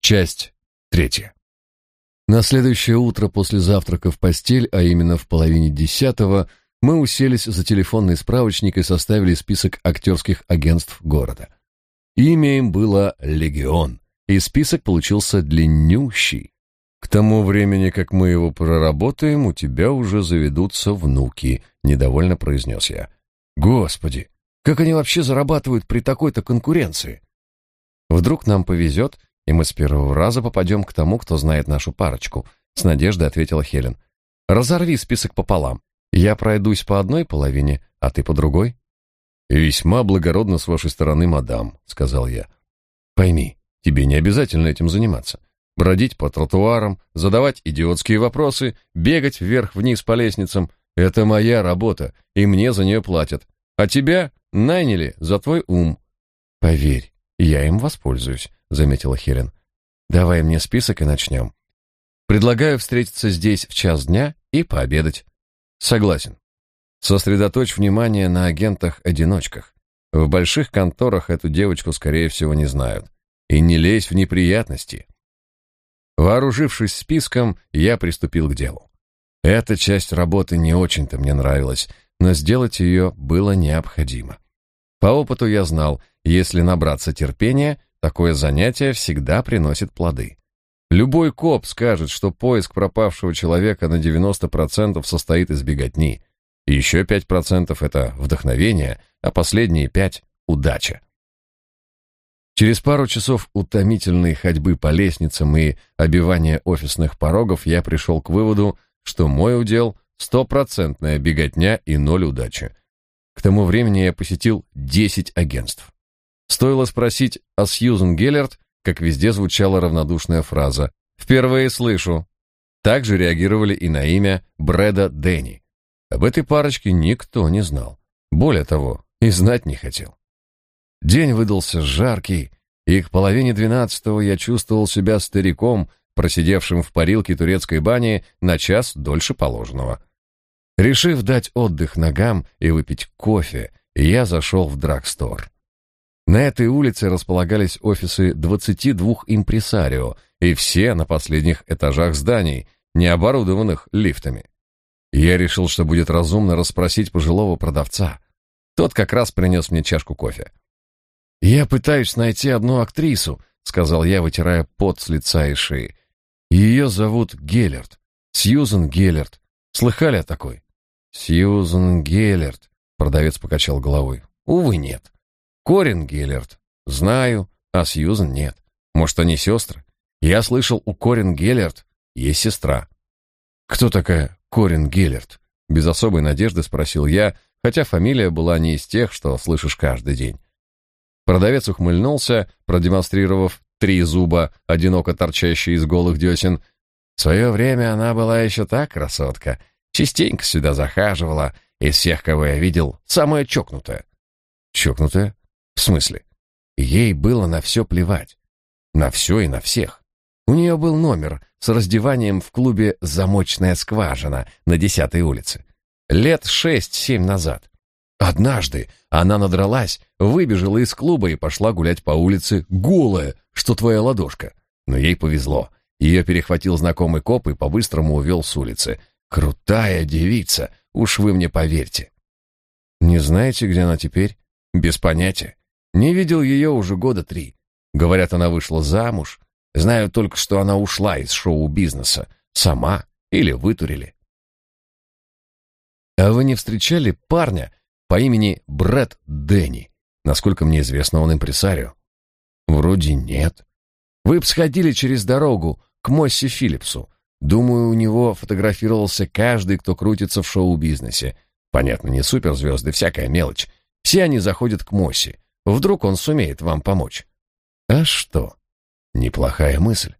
Часть третья. На следующее утро после завтрака в постель, а именно в половине десятого, мы уселись за телефонный справочник и составили список актерских агентств города. Имя им было «Легион», и список получился длиннющий. К тому времени, как мы его проработаем, у тебя уже заведутся внуки, недовольно произнес я. Господи, как они вообще зарабатывают при такой-то конкуренции? Вдруг нам повезет, и мы с первого раза попадем к тому, кто знает нашу парочку, с надеждой ответила Хелен. Разорви список пополам. Я пройдусь по одной половине, а ты по другой. Весьма благородно с вашей стороны, мадам, сказал я. Пойми, тебе не обязательно этим заниматься. Бродить по тротуарам, задавать идиотские вопросы, бегать вверх-вниз по лестницам это моя работа, и мне за нее платят. А тебя наняли за твой ум. Поверь, я им воспользуюсь заметила Хелен. Давай мне список и начнем. Предлагаю встретиться здесь в час дня и пообедать. Согласен. Сосредоточь внимание на агентах-одиночках. В больших конторах эту девочку, скорее всего, не знают. И не лезь в неприятности. Вооружившись списком, я приступил к делу. Эта часть работы не очень-то мне нравилась, но сделать ее было необходимо. По опыту я знал, если набраться терпения, Такое занятие всегда приносит плоды. Любой коп скажет, что поиск пропавшего человека на 90% состоит из беготни. И еще 5% это вдохновение, а последние 5 удача. Через пару часов утомительной ходьбы по лестницам и обивания офисных порогов я пришел к выводу, что мой удел стопроцентная беготня и ноль удачи. К тому времени я посетил 10 агентств. Стоило спросить о Сьюзен Геллерт, как везде звучала равнодушная фраза «Впервые слышу». Также реагировали и на имя Брэда Дэнни. Об этой парочке никто не знал. Более того, и знать не хотел. День выдался жаркий, и к половине двенадцатого я чувствовал себя стариком, просидевшим в парилке турецкой бани на час дольше положенного. Решив дать отдых ногам и выпить кофе, я зашел в драгстор. На этой улице располагались офисы 22 импресарио, и все на последних этажах зданий, не оборудованных лифтами. Я решил, что будет разумно расспросить пожилого продавца. Тот как раз принес мне чашку кофе. «Я пытаюсь найти одну актрису», — сказал я, вытирая пот с лица и шеи. «Ее зовут Геллерт. Сьюзен Геллерт. Слыхали о такой?» «Сьюзен Геллерт», — продавец покачал головой. «Увы, нет. Корин Геллерт. Знаю, а Сьюзен нет. Может, они сестры? Я слышал, у Корин Геллерт есть сестра. Кто такая Корин Геллерт? Без особой надежды спросил я, хотя фамилия была не из тех, что слышишь каждый день. Продавец ухмыльнулся, продемонстрировав три зуба, одиноко торчащие из голых десен. В свое время она была еще так красотка. Частенько сюда захаживала. Из всех, кого я видел, самая чокнутая. Чокнутая? В смысле? Ей было на все плевать. На все и на всех. У нее был номер с раздеванием в клубе «Замочная скважина» на 10-й улице. Лет шесть-семь назад. Однажды она надралась, выбежала из клуба и пошла гулять по улице голая, что твоя ладошка. Но ей повезло. Ее перехватил знакомый коп и по-быстрому увел с улицы. Крутая девица, уж вы мне поверьте. Не знаете, где она теперь? Без понятия. Не видел ее уже года три. Говорят, она вышла замуж. Знаю только, что она ушла из шоу-бизнеса. Сама или вытурили. А вы не встречали парня по имени Брэд Дэнни? Насколько мне известно, он импресарио. Вроде нет. Вы б сходили через дорогу к Мосси Филлипсу. Думаю, у него фотографировался каждый, кто крутится в шоу-бизнесе. Понятно, не суперзвезды, всякая мелочь. Все они заходят к Мосси. Вдруг он сумеет вам помочь. А что? Неплохая мысль.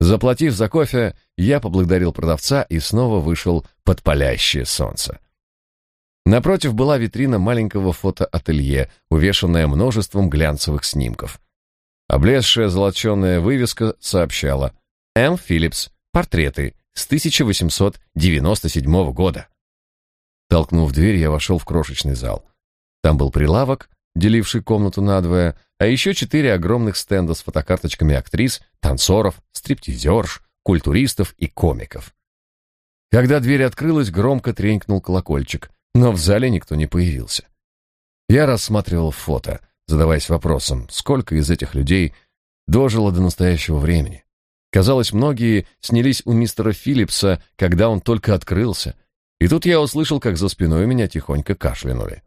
Заплатив за кофе, я поблагодарил продавца и снова вышел под палящее солнце. Напротив была витрина маленького фотоателье, увешанная множеством глянцевых снимков. Облезшая золоченая вывеска сообщала «М. Филлипс. Портреты. С 1897 года». Толкнув дверь, я вошел в крошечный зал. Там был прилавок, деливший комнату надвое, а еще четыре огромных стенда с фотокарточками актрис, танцоров, стриптизерш, культуристов и комиков. Когда дверь открылась, громко тренькнул колокольчик, но в зале никто не появился. Я рассматривал фото, задаваясь вопросом, сколько из этих людей дожило до настоящего времени. Казалось, многие снялись у мистера Филлипса, когда он только открылся. И тут я услышал, как за спиной меня тихонько кашлянули.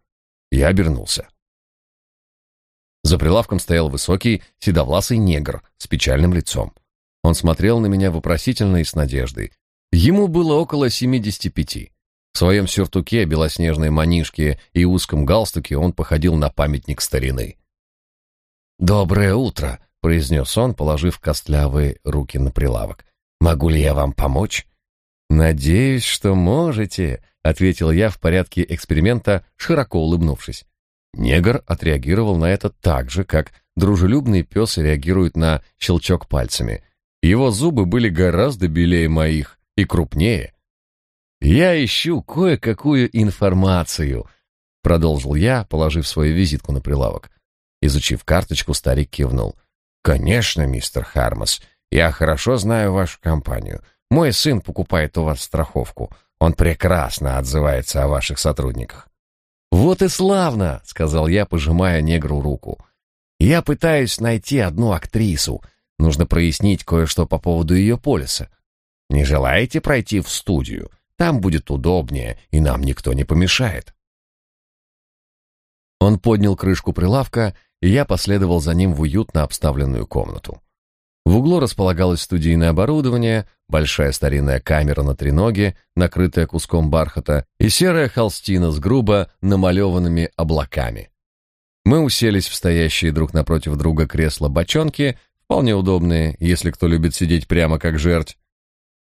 Я обернулся. За прилавком стоял высокий, седовласый негр с печальным лицом. Он смотрел на меня вопросительно и с надеждой. Ему было около семидесяти пяти. В своем сюртуке, белоснежной манишке и узком галстуке он походил на памятник старины. «Доброе утро», — произнес он, положив костлявые руки на прилавок. «Могу ли я вам помочь?» «Надеюсь, что можете», — ответил я в порядке эксперимента, широко улыбнувшись. Негр отреагировал на это так же, как дружелюбный пес реагирует на щелчок пальцами. Его зубы были гораздо белее моих и крупнее. «Я ищу кое-какую информацию», — продолжил я, положив свою визитку на прилавок. Изучив карточку, старик кивнул. «Конечно, мистер Хармас, я хорошо знаю вашу компанию. Мой сын покупает у вас страховку. Он прекрасно отзывается о ваших сотрудниках». «Вот и славно», — сказал я, пожимая негру руку. «Я пытаюсь найти одну актрису. Нужно прояснить кое-что по поводу ее полиса. Не желаете пройти в студию? Там будет удобнее, и нам никто не помешает. Он поднял крышку прилавка, и я последовал за ним в уютно обставленную комнату. В углу располагалось студийное оборудование, большая старинная камера на треноге, накрытая куском бархата, и серая холстина с грубо намалеванными облаками. Мы уселись в стоящие друг напротив друга кресла-бочонки, вполне удобные, если кто любит сидеть прямо как жерть.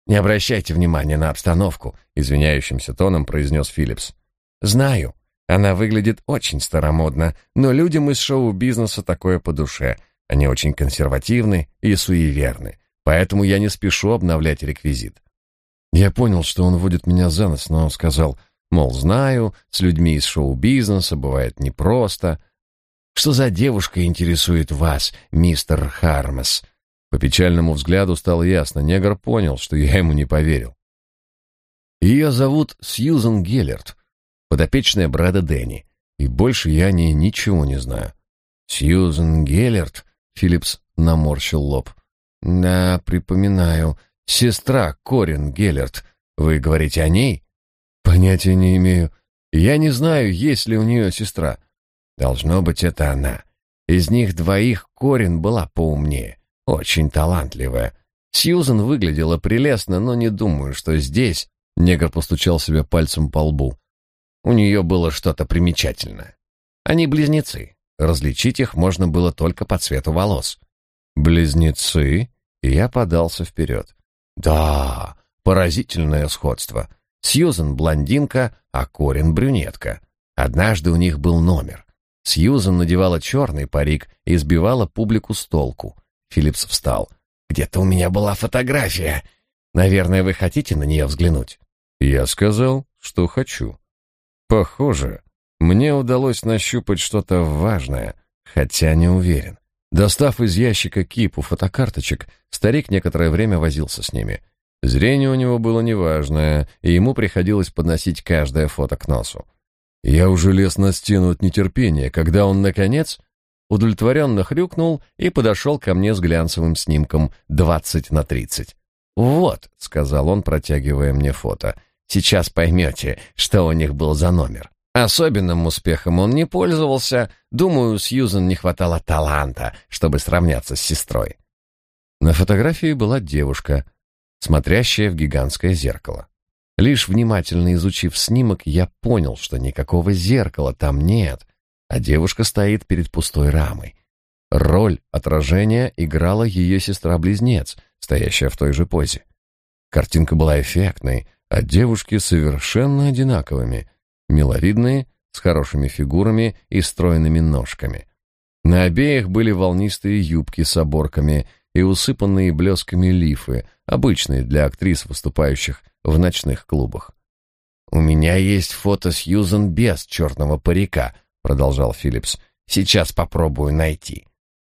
Не обращайте внимания на обстановку, извиняющимся тоном произнес Филлипс. Знаю, она выглядит очень старомодно, но людям из шоу-бизнеса такое по душе. Они очень консервативны и суеверны, поэтому я не спешу обновлять реквизит. Я понял, что он водит меня за нос, но сказал, мол, знаю, с людьми из шоу-бизнеса бывает непросто. Что за девушка интересует вас, мистер Хармас? По печальному взгляду стало ясно, негр понял, что я ему не поверил. Ее зовут Сьюзен Геллерт, подопечная Брэда Дэнни, и больше я о ней ничего не знаю. Сьюзен Геллерт, Филлипс наморщил лоб. Да, припоминаю, сестра Корин Геллерт. Вы говорите о ней? Понятия не имею. Я не знаю, есть ли у нее сестра. Должно быть, это она. Из них двоих Корин была поумнее. Очень талантливая. Сьюзен выглядела прелестно, но не думаю, что здесь... Негр постучал себе пальцем по лбу. У нее было что-то примечательное. Они близнецы. Различить их можно было только по цвету волос. Близнецы? я подался вперед. Да, поразительное сходство. Сьюзен блондинка, а Корин брюнетка. Однажды у них был номер. Сьюзен надевала черный парик и сбивала публику с толку. Филлипс встал. «Где-то у меня была фотография. Наверное, вы хотите на нее взглянуть?» Я сказал, что хочу. Похоже, мне удалось нащупать что-то важное, хотя не уверен. Достав из ящика кипу фотокарточек, старик некоторое время возился с ними. Зрение у него было неважное, и ему приходилось подносить каждое фото к носу. Я уже лез на стену от нетерпения, когда он, наконец, удовлетворенно хрюкнул и подошел ко мне с глянцевым снимком 20 на 30. «Вот», — сказал он, протягивая мне фото, — «сейчас поймете, что у них был за номер». Особенным успехом он не пользовался. Думаю, Сьюзен не хватало таланта, чтобы сравняться с сестрой. На фотографии была девушка, смотрящая в гигантское зеркало. Лишь внимательно изучив снимок, я понял, что никакого зеркала там нет, а девушка стоит перед пустой рамой. Роль отражения играла ее сестра-близнец, стоящая в той же позе. Картинка была эффектной, а девушки совершенно одинаковыми, миловидные, с хорошими фигурами и стройными ножками. На обеих были волнистые юбки с оборками и усыпанные блесками лифы, обычные для актрис, выступающих в ночных клубах. «У меня есть фото с Юзен без черного парика», продолжал Филлипс. Сейчас попробую найти.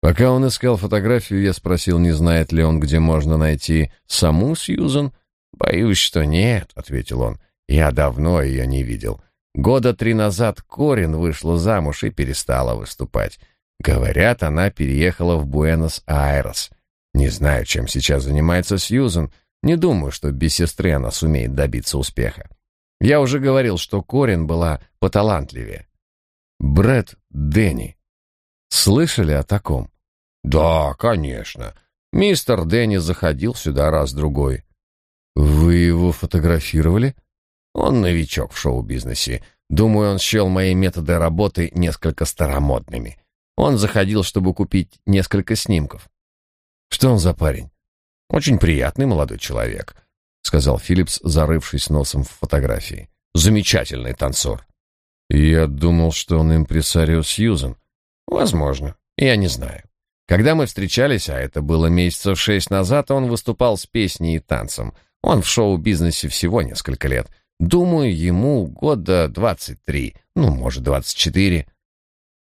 Пока он искал фотографию, я спросил, не знает ли он, где можно найти саму Сьюзан. «Боюсь, что нет», — ответил он. «Я давно ее не видел. Года три назад Корин вышла замуж и перестала выступать. Говорят, она переехала в Буэнос-Айрес. Не знаю, чем сейчас занимается Сьюзен. Не думаю, что без сестры она сумеет добиться успеха. Я уже говорил, что Корин была поталантливее. Брэд Дэнни. Слышали о таком? Да, конечно. Мистер Дэнни заходил сюда раз-другой. Вы его фотографировали? Он новичок в шоу-бизнесе. Думаю, он счел мои методы работы несколько старомодными. Он заходил, чтобы купить несколько снимков. Что он за парень? Очень приятный молодой человек, сказал Филлипс, зарывшись носом в фотографии. Замечательный танцор. Я думал, что он импресарио Сьюзен. Возможно, я не знаю. Когда мы встречались, а это было месяцев шесть назад, он выступал с песней и танцем. Он в шоу-бизнесе всего несколько лет. Думаю, ему года двадцать три, ну, может, двадцать четыре.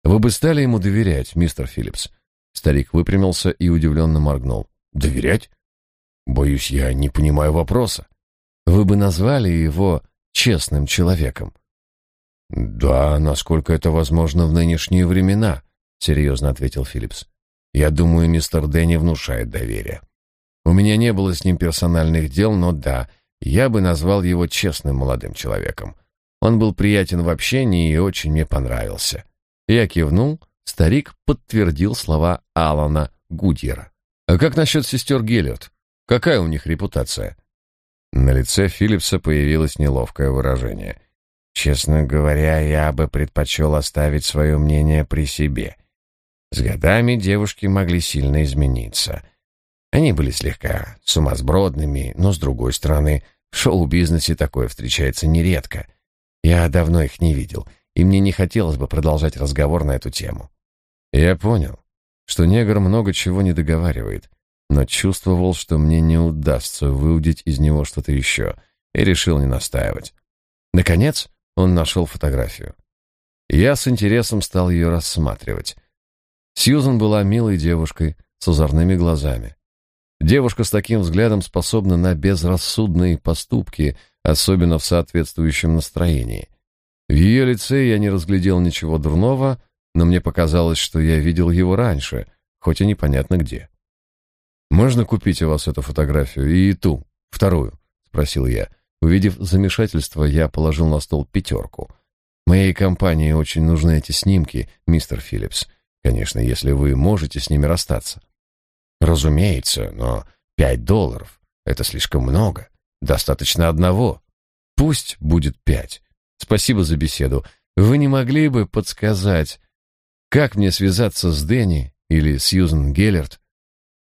Вы бы стали ему доверять, мистер Филлипс? Старик выпрямился и удивленно моргнул. Доверять? Боюсь, я не понимаю вопроса. Вы бы назвали его честным человеком? Да, насколько это возможно в нынешние времена, серьезно ответил Филлипс. Я думаю, мистер Дэнни внушает доверие. У меня не было с ним персональных дел, но да, я бы назвал его честным молодым человеком. Он был приятен в общении и очень мне понравился. Я кивнул, старик подтвердил слова Алана Гудьера. А как насчет сестер Геллерт? Какая у них репутация? На лице Филлипса появилось неловкое выражение. Честно говоря, я бы предпочел оставить свое мнение при себе. С годами девушки могли сильно измениться. Они были слегка сумасбродными, но, с другой стороны, в шоу-бизнесе такое встречается нередко. Я давно их не видел, и мне не хотелось бы продолжать разговор на эту тему. Я понял, что негр много чего не договаривает, но чувствовал, что мне не удастся выудить из него что-то еще, и решил не настаивать. Наконец, он нашел фотографию. Я с интересом стал ее рассматривать. Сьюзан была милой девушкой с озорными глазами. Девушка с таким взглядом способна на безрассудные поступки, особенно в соответствующем настроении. В ее лице я не разглядел ничего дурного, но мне показалось, что я видел его раньше, хоть и непонятно где. «Можно купить у вас эту фотографию и ту, вторую?» — спросил я. Увидев замешательство, я положил на стол пятерку. «Моей компании очень нужны эти снимки, мистер Филлипс. Конечно, если вы можете с ними расстаться». Разумеется, но пять долларов — это слишком много. Достаточно одного. Пусть будет пять. Спасибо за беседу. Вы не могли бы подсказать, как мне связаться с Дэнни или Сьюзен Геллерт?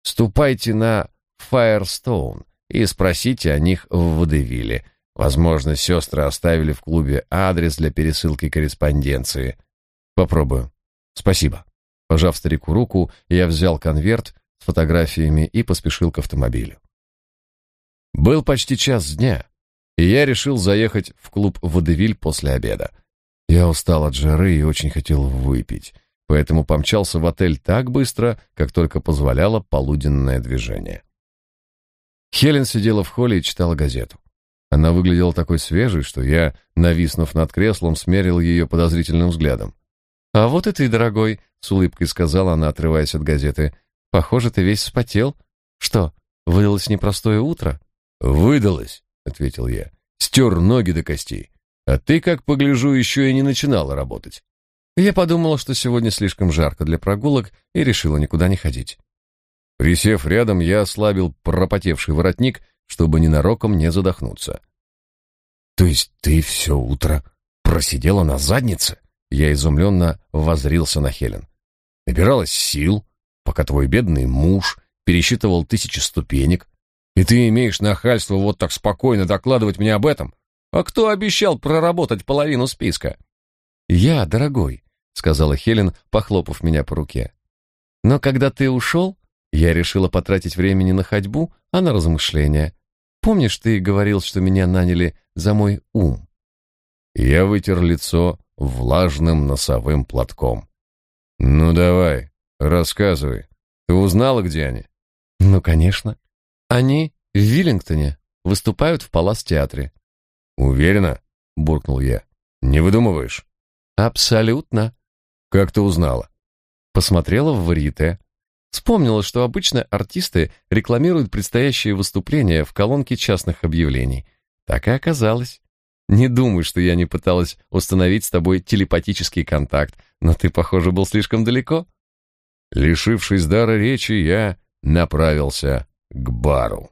Ступайте на Файерстоун и спросите о них в Водевиле. Возможно, сестры оставили в клубе адрес для пересылки корреспонденции. Попробую. Спасибо. Пожав старику руку, я взял конверт фотографиями и поспешил к автомобилю. Был почти час дня, и я решил заехать в клуб «Водевиль» после обеда. Я устал от жары и очень хотел выпить, поэтому помчался в отель так быстро, как только позволяло полуденное движение. Хелен сидела в холле и читала газету. Она выглядела такой свежей, что я, нависнув над креслом, смерил ее подозрительным взглядом. «А вот и ты, дорогой», — с улыбкой сказала она, отрываясь от газеты. Похоже, ты весь вспотел. Что, выдалось непростое утро? Выдалось, ответил я. Стер ноги до костей. А ты, как погляжу, еще и не начинала работать. Я подумала, что сегодня слишком жарко для прогулок и решила никуда не ходить. Присев рядом, я ослабил пропотевший воротник, чтобы ненароком не задохнуться. То есть ты все утро просидела на заднице? Я изумленно воззрился на Хелен. Набиралась сил, пока твой бедный муж пересчитывал тысячи ступенек, и ты имеешь нахальство вот так спокойно докладывать мне об этом? А кто обещал проработать половину списка? Я, дорогой, сказала Хелен, похлопав меня по руке. Но когда ты ушел, я решила потратить времени на ходьбу, а на размышления. Помнишь, ты говорил, что меня наняли за мой ум? Я вытер лицо влажным носовым платком. Ну давай, Рассказывай. Ты узнала, где они? Ну, конечно. Они в Виллингтоне выступают в Палас-театре. Уверена? буркнул я. Не выдумываешь? Абсолютно. Как ты узнала? Посмотрела в варьете. Вспомнила, что обычно артисты рекламируют предстоящие выступления в колонке частных объявлений. Так и оказалось. Не думай, что я не пыталась установить с тобой телепатический контакт, но ты, похоже, был слишком далеко. Лишившись дара речи, я направился к бару.